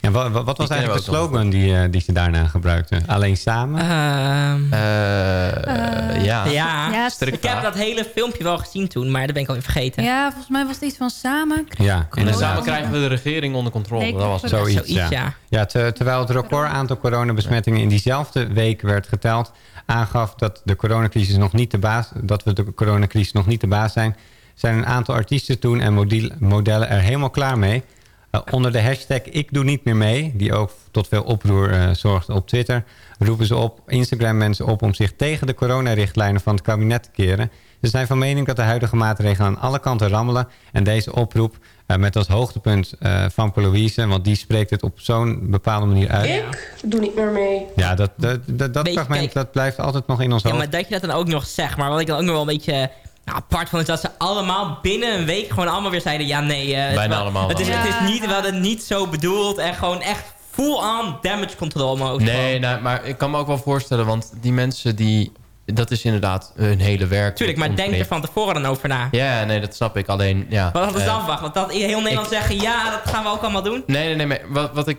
En wat, wat, was eigenlijk de slogan die, eh, die ze daarna gebruikten? Alleen samen? Ehm, Eh, ja. ja, Ja, ik heb dat hele filmpje wel gezien toen, maar dat ben ik alweer vergeten. Ja, volgens mij was het iets van samen. ja, En samen krijgen we de regering onder controle. Nee, dat was het. Zoiets, Zoiets, ja. ja. ja. te- terwijl het record aantal coronabesmettingen in diezelfde week werd geteld... aangaf dat, de coronacrisis nog niet de baas, dat we de coronacrisis nog niet de baas zijn... zijn een aantal artiesten toen en model- modellen er helemaal klaar mee. Eh, onder de hashtag Ik Doe Niet Meer Mee... die ook tot veel oproer eh, zorgde op Twitter... roepen ze op Instagram mensen op om zich tegen de coronarichtlijnen van het kabinet te keren... Ze zijn van mening dat de huidige maatregelen aan alle kanten rammelen. En deze oproep eh, met als hoogtepunt eh, van Louise... want die spreekt het op zo'n bepaalde manier uit. Ik doe niet meer mee. Ja, dat, dat, dat, dat Beetje, fragment kijk. dat blijft altijd nog in ons Ja, hoofd. maar dat je dat dan ook nog zegt. Maar wat ik dan ook nog wel een beetje nou, apart is dat ze allemaal binnen een week gewoon allemaal weer zeiden... ja, nee, eh, het, Bijna wel- allemaal het, is, het is niet, we hadden het niet zo bedoeld... en gewoon echt full-on damage control mode. Nee, nou, maar ik kan me ook wel voorstellen, want die mensen die... Dat is inderdaad hun hele werk. Tuurlijk, maar denk er van tevoren dan over na. Ja, nee, dat snap ik. Alleen, ja. Wat hadden ze eh, dan verwacht? Want dat heel Nederland zeggen... ja, dat gaan we ook allemaal doen. Nee, nee, nee. Maar wat, wat ik,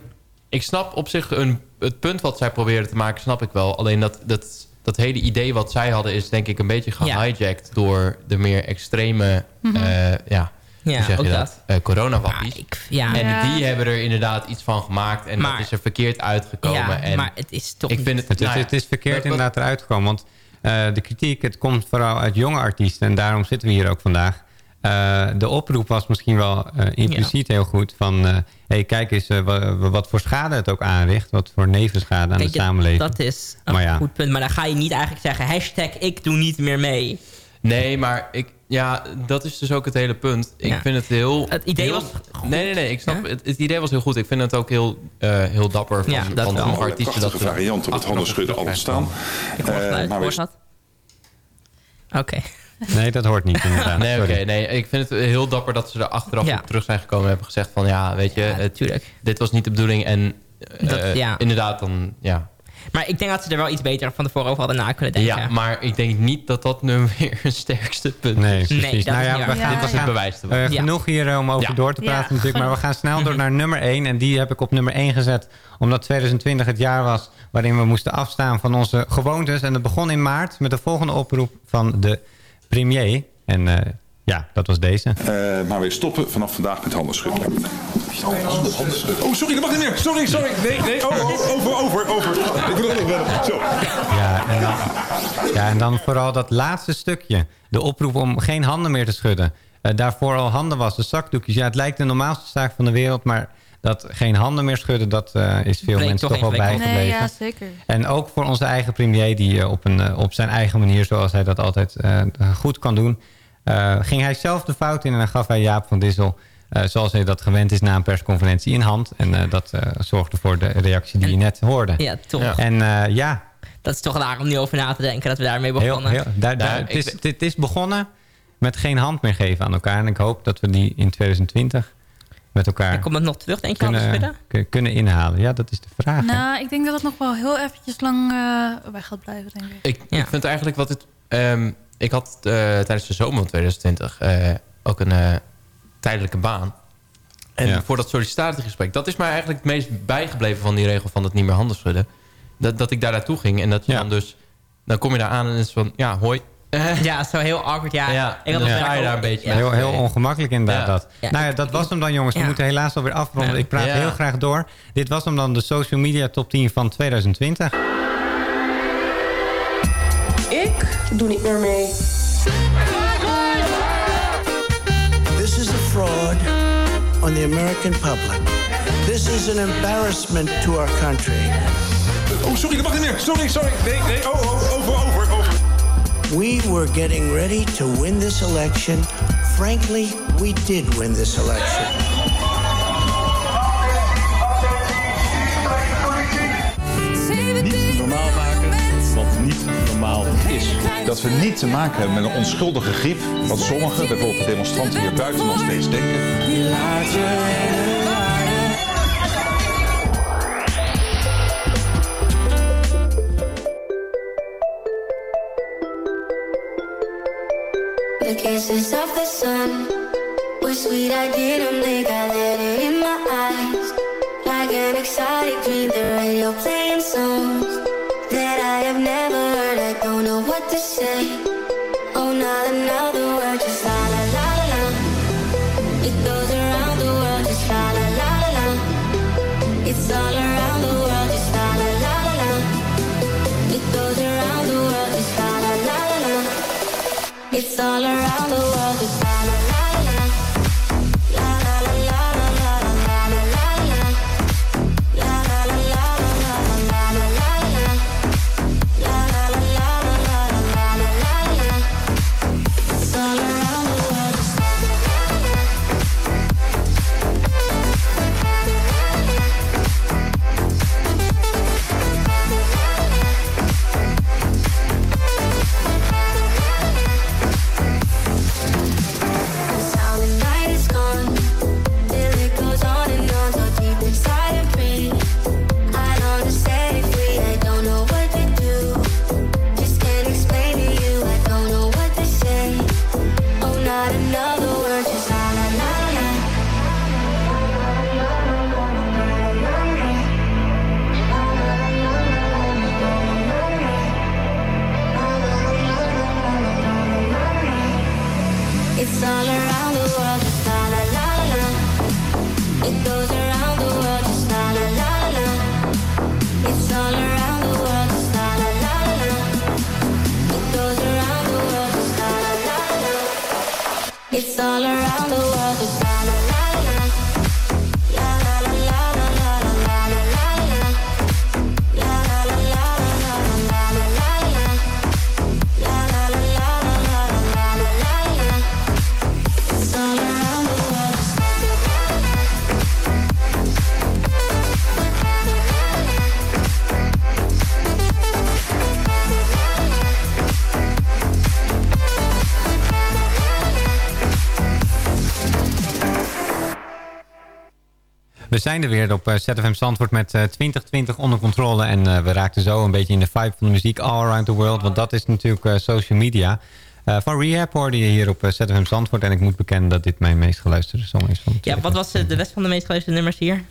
ik snap op zich een, het punt wat zij proberen te maken, snap ik wel. Alleen dat, dat, dat hele idee wat zij hadden is denk ik een beetje gehijacked door de meer extreme eh, ja, Ja, hoe zeg je dat? dat. Eh, coronawappies. ja. En Ja. die hebben er inderdaad iets van gemaakt. En Maar- dat is er verkeerd uitgekomen. Ja, en maar het is toch ik niet- vind het, Het, is- nou ja, het is verkeerd inderdaad eruit gekomen. Want eh, de kritiek, het komt vooral uit jonge artiesten. En daarom zitten we hier ook vandaag. Eh, de oproep was misschien wel eh, impliciet heel goed. Van, eh, hey, kijk eens wa- wa- wat voor schade het ook aanricht. Wat voor nevenschade aan Kijk, de samenleving. Dat is een Maar ja. goed punt. Maar dan ga je niet eigenlijk zeggen... hashtag ik doe niet meer mee. Nee, maar ik, ja, dat is dus ook het hele punt. Ik Ja. vind het heel... Het idee heel- was Nee, nee, nee. Ik snap, het, het idee was heel goed. Ik vind het ook heel, eh, heel dapper van, Ja, dat van wel. sommige artiesten. Dat prachtige ze variant op het achteraf handenschudden terug al ontstaan. Ik hoor maar we- dat? Oké. Nee, dat hoort niet inderdaad. Nee, oké. Nee, ik vind het heel dapper dat ze er achteraf Ja. op terug zijn gekomen en hebben gezegd van ja, weet je, het, dit was niet de bedoeling en eh, Dat- ja. inderdaad dan, ja. Maar ik denk dat ze er wel iets beter van tevoren over hadden na kunnen denken. Ja, maar ik denk niet dat dat nu weer een sterkste punt Nee, is. precies. nou ja, we gaan, Dit was we het gaan- bewijs ervan. Genoeg hier eh, om over Ja. door te praten Ja, natuurlijk. Maar we gaan snel door naar nummer 1. En die heb ik op nummer 1 gezet. Omdat 2020 het jaar was waarin we moesten afstaan van onze gewoontes. En dat begon in maart met de volgende oproep van de premier. En eh, ja, dat was deze. Eh, maar weer stoppen vanaf vandaag met handenschudden. Oh, sorry, dat mag niet meer. Sorry, sorry. Nee, nee, oh, oh, over, over, over. Ik bedoel nog wel. Zo. Ja en, dan, ja, en dan vooral dat laatste stukje. De oproep om geen handen meer te schudden. Eh, daarvoor al handen wassen, zakdoekjes. Ja, het lijkt de normaalste zaak van de wereld, maar dat geen handen meer schudden, dat eh, is veel Breekt mensen toch wel bijgebleven. Nee, ja, zeker. En ook voor onze eigen premier, die eh, op, een, eh, op zijn eigen manier, zoals hij dat altijd eh, goed kan doen, eh, ging hij zelf de fout in en dan gaf hij Jaap van Dissel, eh, zoals hij dat gewend is na een persconferentie, in hand. En eh, dat eh, zorgde voor de reactie die je net hoorde. Ja, toch. En eh, ja, Dat is toch raar om nu over na te denken dat we daarmee heel, begonnen. heel, daar, daar, het, is, het is begonnen met geen hand meer geven aan elkaar. En ik hoop dat we die in 2020 met elkaar Komt het nog terug, denk je, kunnen, kunnen inhalen. Ja, dat is de vraag. hè. Nou, ik denk dat het nog wel heel eventjes lang eh weg gaat blijven, denk ik. Ik, ik vind eigenlijk wat het... ehm, ik had eh, tijdens de zomer van 2020 eh, ook een eh, tijdelijke baan. En Ja. voor dat sollicitatiegesprek... dat is mij eigenlijk het meest bijgebleven van die regel van het niet meer handen schudden. Dat, dat ik daar naartoe ging en dat je dan dus... Dan kom je daar aan en is van... Ja, hoi. Ja, zo heel awkward. Ja, Ja, ik had ook. daar een beetje Ja. Heel, heel ongemakkelijk inderdaad Ja. dat. Ja. Nou ja, dat was hem dan jongens. We Ja. moeten helaas alweer afronden. Ja. Ik praat Ja. heel graag door. Dit was hem dan de social media top 10 van 2020. Ik doe niet meer mee. This is a fraud on the American public. This is an embarrassment to our country. Oh, sorry, dat mag niet meer. Sorry, sorry. Nee, nee, oh, oh, over, over, over. We were getting ready to win this election. Frankly, we did win this election. Niet normaal maken wat niet normaal is. Dat we niet te maken hebben met een onschuldige griep, wat sommigen, bijvoorbeeld de demonstranten hier buiten, nog steeds denken. The kisses of the sun were sweet. I didn't think I let it in my eyes. Like an exotic dream, the radio playing songs that I have never heard. I don't know what to say. Oh, not another We zijn er weer op eh, ZFM Zandvoort met eh, 2020 onder controle. En eh, we raakten zo een beetje in de vibe van de muziek all around the world. Want dat is natuurlijk eh, social media. Eh, van Rehab hoorde je hier op eh, ZFM Zandvoort. En ik moet bekennen dat dit mijn meest geluisterde song is. Van Ja, wat was eh, de rest van de meest geluisterde nummers hier?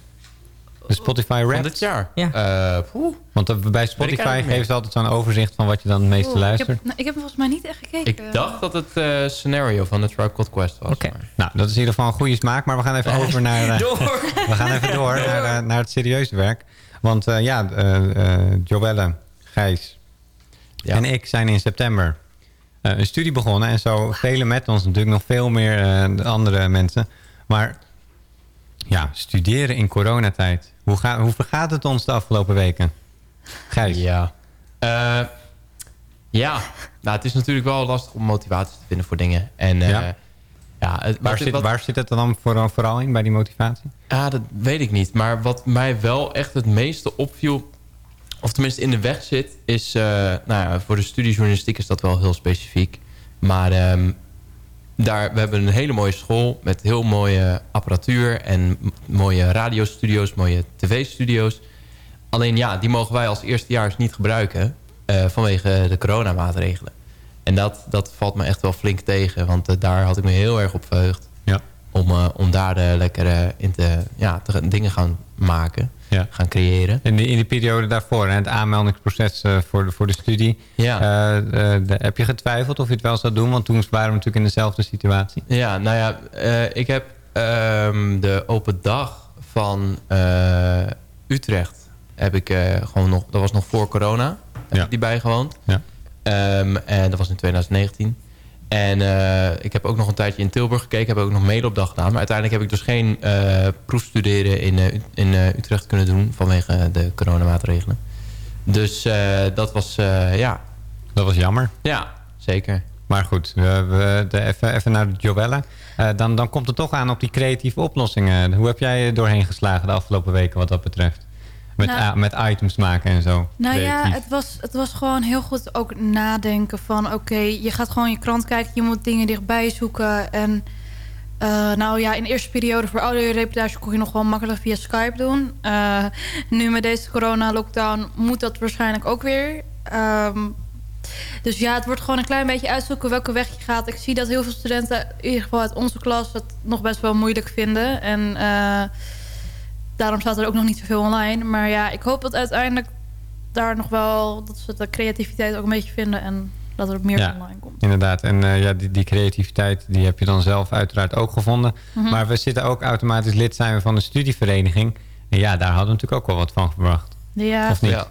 De Spotify rap. Van dit jaar? Ja. Eh. Want bij Spotify geven ze altijd zo'n overzicht van wat je dan het meeste Oeh, ik, luistert. heb, nou, ik heb volgens mij niet echt gekeken. Ik dacht dat het eh, scenario van de Tribe Called Quest was. Oké. Nou, dat is in ieder geval een goede smaak. Maar we gaan even over naar... eh, Door! We gaan even door naar, naar het serieuze werk. Want eh, ja, eh eh, Joelle, Gijs Ja. en ik zijn in september eh, een studie begonnen. En zo velen met ons, natuurlijk nog veel meer de andere mensen. Maar ja, studeren in coronatijd. Hoe, ga, hoe vergaat het ons de afgelopen weken? Gijs? Ja. Eh, ja, nou, het is natuurlijk wel lastig om motivatie te vinden voor dingen. En, eh, Ja. ja. het- Waar, zit, wat- waar zit het dan vooral, vooral in bij die motivatie? Ja, dat weet ik niet. Maar wat mij wel echt het meeste opviel... of tenminste in de weg zit... is, eh, nou ja, voor de studie journalistiek is dat wel heel specifiek. Maar ehm, daar, we hebben een hele mooie school... met heel mooie apparatuur... en mooie radiostudio's, mooie tv-studio's. Alleen ja, die mogen wij als eerstejaars niet gebruiken... eh, vanwege de coronamaatregelen. En dat, dat valt me echt wel flink tegen. Want eh, daar had ik me heel erg op verheugd Ja. om, eh, om daar lekker in te, ja, te, dingen gaan maken, Ja. gaan creëren. In de, in de periode daarvoor, en het aanmeldingsproces eh, voor, de, voor de studie. Ja. Eh, eh, de- heb je getwijfeld of je het wel zou doen? Want toen waren we natuurlijk in dezelfde situatie. Ja, nou ja, ik heb ehm, de open dag van Utrecht heb ik gewoon nog, dat was nog voor corona, heb Ja. ik die bijgewoond. Ja. Ehm, en dat was in 2019. En eh, ik heb ook nog een tijdje in Tilburg gekeken. Heb ook nog medeopdag gedaan. Maar uiteindelijk heb ik dus geen eh proefstuderen in, eh, in Utrecht kunnen doen. Vanwege de coronamaatregelen. Dus dat was, ja. Dat was jammer. Ja, zeker. Maar goed, we, we, de, even, even naar de Joelle. Dan, dan komt het toch aan op die creatieve oplossingen. Hoe heb jij je doorheen geslagen de afgelopen weken wat dat betreft? Met, Nou- met items maken en zo. Nou ja, het was, het was gewoon heel goed ook nadenken van... oké, je gaat gewoon je krant kijken, je moet dingen dichtbij zoeken. En eh, nou ja, in de eerste periode voor audioreportage kon je nog wel makkelijk via Skype doen. Eh, nu met deze corona-lockdown moet dat waarschijnlijk ook weer. Ehm, dus ja, het wordt gewoon een klein beetje uitzoeken welke weg je gaat. Ik zie dat heel veel studenten, in ieder geval uit onze klas... het nog best wel moeilijk vinden. En eh, daarom staat er ook nog niet zoveel online. Maar ja, ik hoop dat uiteindelijk daar nog wel... dat ze de creativiteit ook een beetje vinden... en dat er meer Ja, online komt. inderdaad. En eh, ja, die, die creativiteit die heb je dan zelf uiteraard ook gevonden. Mhm. Maar we zitten ook automatisch lid zijn we van de studievereniging. En ja, daar hadden we natuurlijk ook wel wat van verwacht. Ja, Of niet? Ja.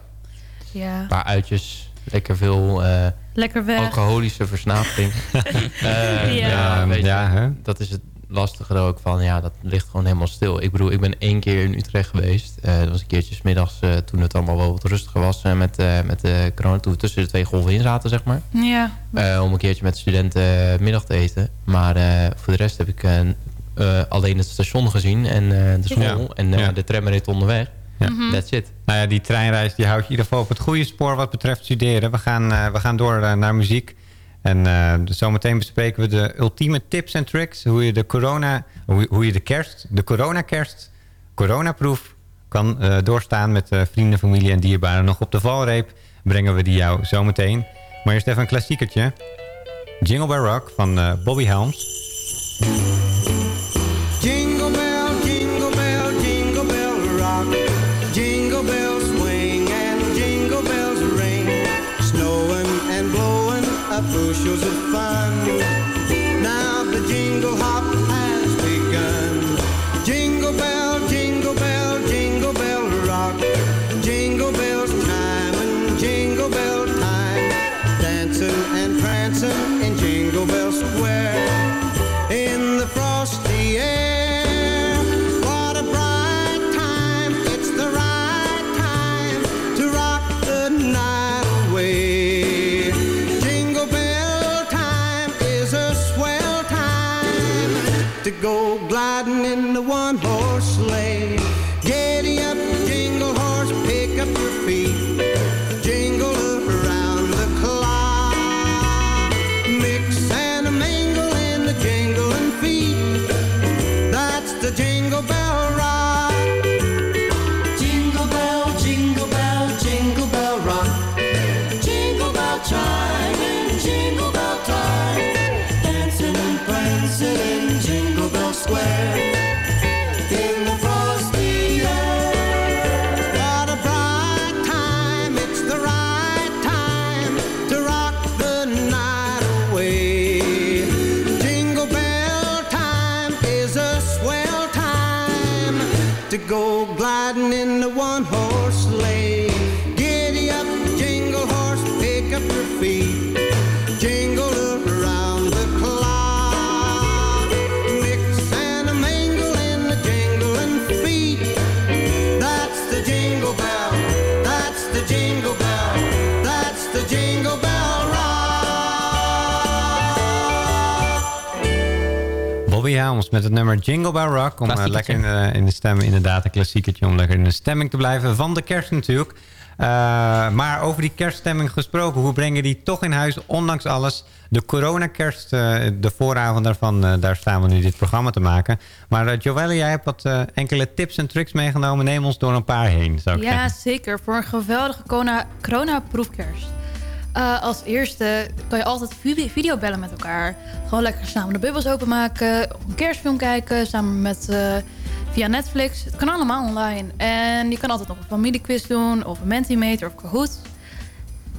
ja. Een paar uitjes. Lekker veel eh, lekker weg. alcoholische versnapering. Eh, Ja. ja, Ja, hè? dat is het lastige er ook van. Ja, dat ligt gewoon helemaal stil. Ik bedoel, ik ben één keer in Utrecht geweest. Eh, dat was een keertje 's middags eh, toen het allemaal wel wat rustiger was eh, met, eh, met de corona. Toen we tussen de twee golven in zaten, zeg maar. Ja, Eh, om een keertje met studenten middag te eten. Maar eh, voor de rest heb ik alleen het station gezien en eh, de school. Ja. En eh, Ja. de tramrit onderweg. Ja. Mhm. That's it. Nou ja, die treinreis die houdt je in ieder geval op het goede spoor wat betreft studeren. We gaan, eh, we gaan door naar muziek. En eh, dus zometeen bespreken we de ultieme tips en tricks. Hoe je de corona, hoe, je de kerst, de coronakerst, coronaproef kan eh, doorstaan met eh, vrienden, familie en dierbaren. Nog op de valreep brengen we die jou zometeen. Maar eerst even een klassiekertje. Jingle Bell Rock van Bobby Helms. Bushels of fun. Now the jingle hop met het nummer Jingle Bell Rock. Om eh, lekker in de, in de stem, inderdaad, een klassiekertje. Om lekker in de stemming te blijven van de kerst natuurlijk. Eh, maar over die kerststemming gesproken. Hoe breng je die toch in huis, ondanks alles? De coronakerst, eh de vooravond daarvan, daar staan we nu dit programma te maken. Maar uh, Joelle, jij hebt wat enkele tips en tricks meegenomen. Neem ons door een paar heen, zou ik Ja, zeggen. zeker. Voor een geweldige corona- corona-proefkerst. Eh, als eerste kan je altijd vi- videobellen met elkaar. Gewoon lekker samen de bubbels openmaken. Of een kerstfilm kijken. Samen met, eh, via Netflix. Het kan allemaal online. En je kan altijd nog een familiequiz doen. Of een Mentimeter of Kahoot.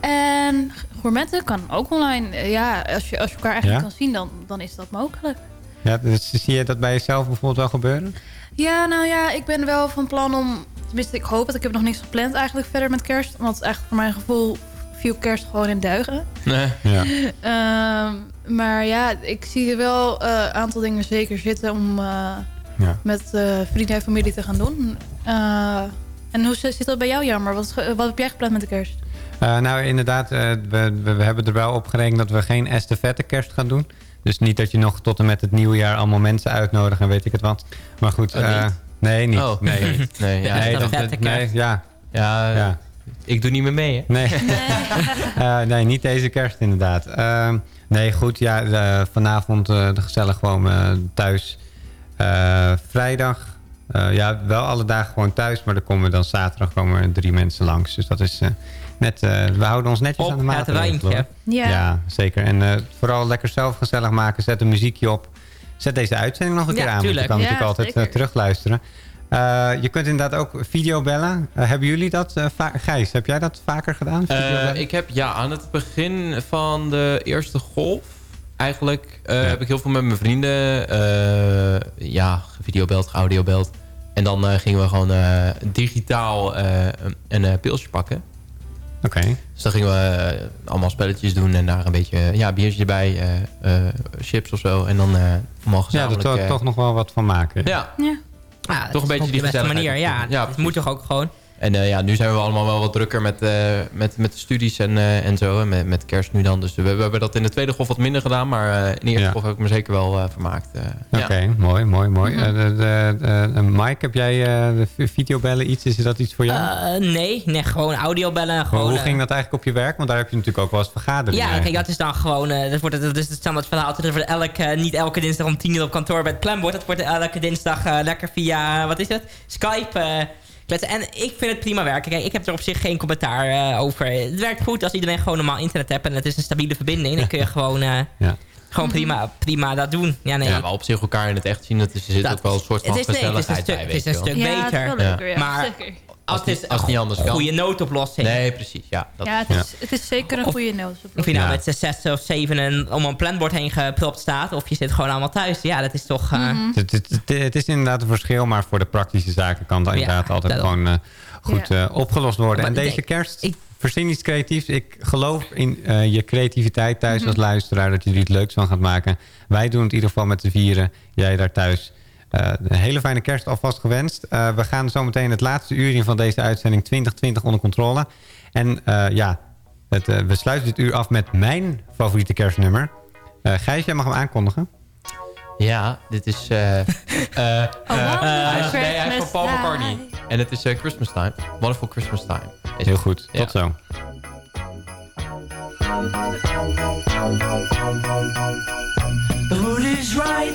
En gourmetten kan ook online. Eh, Ja, als je, als je elkaar eigenlijk Ja? kan zien, dan, dan is dat mogelijk. Ja, dus zie je dat bij jezelf bijvoorbeeld wel gebeuren? Ja, nou ja, ik ben wel van plan om... Tenminste, ik hoop het. Ik heb nog niks gepland eigenlijk verder met kerst. Want eigenlijk voor mijn gevoel viel kerst gewoon in duigen. Nee. Ja. Ehm, maar ja, ik zie er wel een aantal dingen zeker zitten om eh, Ja. met eh, vrienden en familie te gaan doen. Eh, en hoe zit dat bij jou, Jammer? Wat, wat heb jij gepland met de kerst? Eh, nou, inderdaad, eh, we, we, we hebben er wel op gerekend dat we geen estafette kerst gaan doen. Dus niet dat je nog tot en met het nieuwe jaar allemaal mensen uitnodigt en weet ik het wat. Maar goed, Oh, eh, niet? nee, niet. Oh. Nee, Nee, ja, nee, estafette dat- nee, kerst. ja. Ja, ja. Ik doe niet meer mee, hè? Nee, Eh, nee niet deze kerst inderdaad. Ehm, nee, goed, ja, vanavond eh, de gezellig gewoon eh, thuis. Eh, vrijdag, eh, ja, wel alle dagen gewoon thuis, maar dan komen dan zaterdag komen er drie mensen langs. Dus dat is eh, net, eh, we houden ons netjes Op aan de het maatregelen. wijntje. hoor. Ja. ja, zeker. En eh, vooral lekker zelf gezellig maken. Zet een muziekje op. Zet deze uitzending nog een Ja, keer aan. want je tuurlijk. kan Ja, natuurlijk altijd terugluisteren. Eh, je kunt inderdaad ook videobellen. Eh, hebben jullie dat? eh, va- Gijs, heb jij dat vaker gedaan? Eh, ik heb ja, aan het begin van de eerste golf... eigenlijk eh, heb ik heel veel met mijn vrienden... eh ja, gevideobeld, geaudiobeld. En dan eh, gingen we gewoon eh, digitaal eh, een, een pilsje pakken. Oké. Dus dan gingen we allemaal spelletjes doen... en daar een beetje ja, biertje erbij, eh, eh, chips of zo. En dan eh allemaal Ja, gezamenlijk... er to- eh, toch nog wel wat van maken. Ja, Ja. Ja, toch een beetje die beste manier. Ja, Ja, dat moet toch ook gewoon. En eh, ja, nu zijn we allemaal wel wat drukker met, eh, met, met de studies en, eh, en zo. En met, met kerst nu dan. Dus we, we hebben dat in de tweede golf wat minder gedaan. Maar eh, in de eerste Ja. golf heb ik me zeker wel eh, vermaakt. eh, Oké, ja. mooi, mooi, mooi. Mhm. De, de, de- Mike, heb jij eh, de vi- videobellen iets? Is dat iets voor jou? Eh, nee, nee, gewoon audiobellen. Maar Gewoon, hoe ging dat eigenlijk op je werk? Want daar heb je natuurlijk ook wel eens vergaderingen. Ja, kijk, dat is dan gewoon... eh, dat, wordt, het- dat is het standaard verhaal. Dat wordt elke, niet elke dinsdag om 10 uur op kantoor bij het klembord. Dat wordt elke dinsdag lekker via, wat is het? Skype kletsen. En ik vind het prima werken. Kijk, ik heb er op zich geen commentaar eh, over. Het werkt goed als iedereen gewoon normaal internet hebt. En het is een stabiele verbinding. Dan kun je gewoon, eh, Ja. gewoon prima, prima dat doen. Ja, nee. Ja, maar op zich elkaar in het echt zien, dat is, er zit Dat ook wel een soort van het is, nee, het is een gezelligheid stuk, bij. het is een stuk. Ja, het is beter. wel leuker, ja. Maar Zeker. Als het is als het niet anders een kan. goede noodoplossing. Nee, precies. Ja, dat Ja, het is, het is zeker een Of- goede noot. Of je nou Ja. met z'n zes of zeven en om een planbord heen gepropt staat... of je zit gewoon allemaal thuis. Ja, dat is toch... eh, Het, het, het, het is inderdaad een verschil, maar voor de praktische zaken kan dat Ja, inderdaad altijd gewoon eh, goed Ja. eh, opgelost worden. En deze kerst, ik- verzin iets creatiefs. Ik geloof in eh, je creativiteit thuis als luisteraar, dat je er iets leuks van gaat maken. Wij doen het in ieder geval met de vieren, jij daar thuis. Eh, een hele fijne kerst alvast gewenst. Eh, we gaan zo meteen het laatste uur in van deze uitzending 2020 onder controle. En eh, ja, het, eh, we sluiten dit uur af met mijn favoriete kerstnummer. Eh Gijs, jij mag hem aankondigen. Ja, dit is... eh, eh, eh, hij is- nee, hij is van Paul. McCartney. En het is eh, Christmas Time. Wonderful Christmas Time. Is Heel goed, Ja. tot zo. The mood is right.